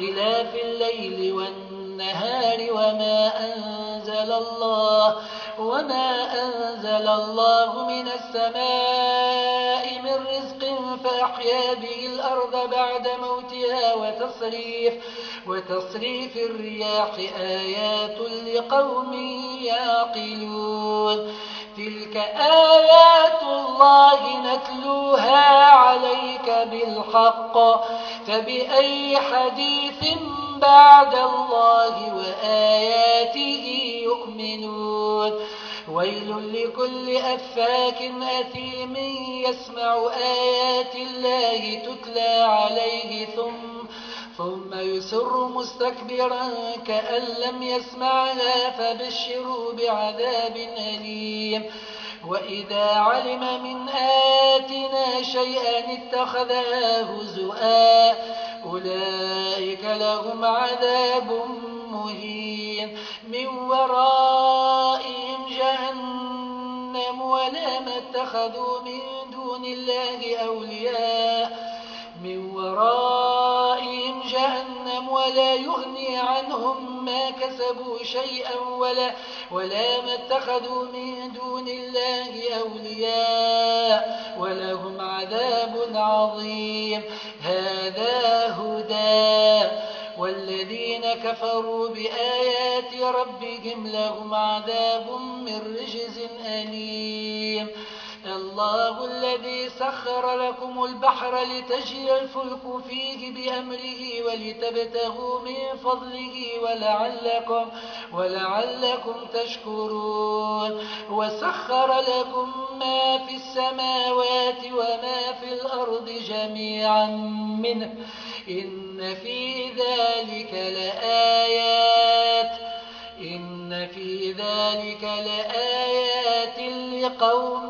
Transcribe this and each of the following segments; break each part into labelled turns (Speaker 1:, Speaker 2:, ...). Speaker 1: واختلاف الليل والنهار وما أنزل الله وما أنزل الله من السماء من رزق فأحيا به الأرض بعد موتها وتصريف, وتصريف الرياح آيات لقوم يعقلون تلك آيات الله نتلوها عليك بالحق فبأي حديث بعد الله وآياته يؤمنون ويل لكل أفاك أثيم يسمع آيات الله تتلى عليه ثم ثم يسر مستكبرا كأن لم يسمعها فبشروا بعذاب أليم وإذا علم من شيئا اتخذها هزؤا أولئك لهم عذاب مهين من ورائهم جهنم ولا ما اتخذوا من دون الله أولياء من ورائهم جهنم ولا يغني عنهم ما كسبوا شيئا ولا, ولا ما اتخذوا من دون الله أولياء ولهم عذاب عظيم هذا هدى والذين كفروا بآيات ربهم لهم عذاب من رجز أليم الله الذي سخر لكم البحر لتجري الفلك فيه بأمره ولتبتغوا من فضله ولعلكم, ولعلكم تشكرون وسخر لكم ما في السماوات وما في الأرض جميعا منه إن في ذلك لآيات إن في ذلك لآيات لقوم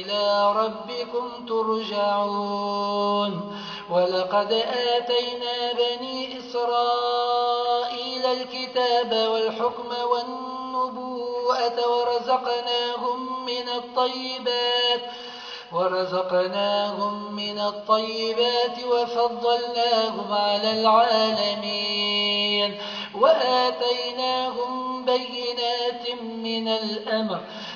Speaker 1: إلى ربكم ترجعون ولقد آتينا بني إسرائيل الكتاب والحكم والنبوءة ورزقناهم من الطيبات ورزقناهم من الطيبات وفضلناهم على العالمين واتيناهم بينات من الأمر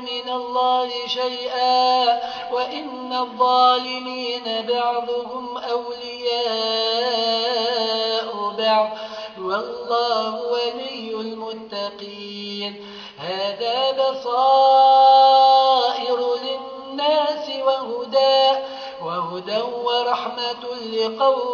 Speaker 1: من الله شيئا وإن الظالمين بعضهم أولياء بعض والله ولي المتقين هذا بصائر للناس وهدى, وهدى ورحمة لقوم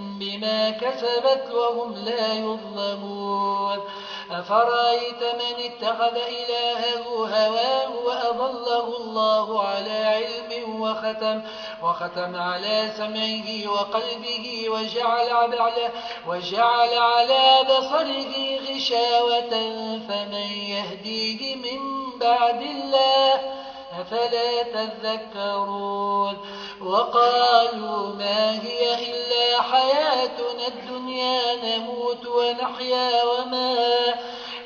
Speaker 1: بما كسبت وهم لا يظلمون أفرأيت من اتخذ إلهه هواه وأضله الله على علم وختم, وختم على سمعه وقلبه وجعل على, وجعل على بصره غشاوة فمن يهديه من بعد الله افلا تذكرون وقالوا ما هي إلا حياتنا الدنيا نموت ونحيا وما,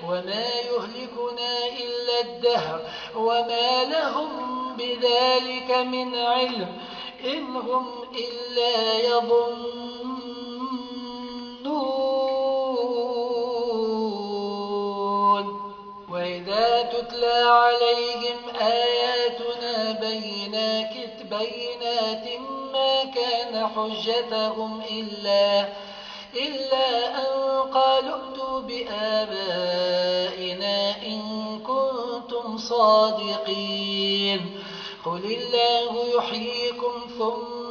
Speaker 1: وما يهلكنا إلا الدهر وما لهم بذلك من علم إن هم إلا يظنون وإذا تتلى عليهم آياتنا بينات, بينات ما كان حجتهم إلا إلا أن قالوا ائتوا بآبائنا إن كنتم صادقين قل الله يحييكم ثم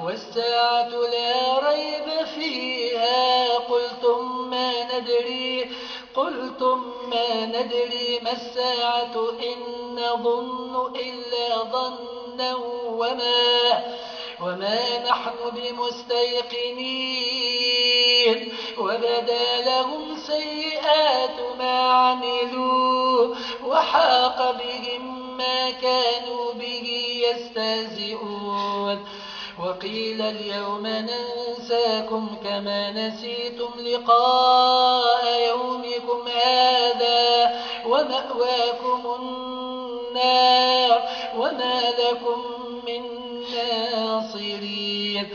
Speaker 1: والساعة لا ريب فيها قلتم ما ندري قلتم ما ندري ما الساعة إن نظن إلا ظنا وما وما نحن بمستيقنين وبدا لهم سيئات ما عملوا وحاق بهم ما كانوا به يستهزئون وقيل اليوم ننساكم كما نسيتم لقاء يومكم هذا وماواكم النار وما لكم من ناصرين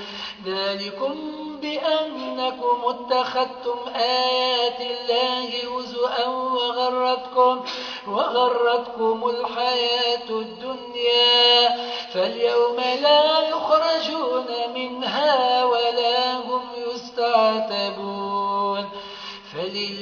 Speaker 1: ذلكم بأنكم اتخذتم آيات الله هزءا وغرتكم, وغرتكم الحياة الدنيا فاليوم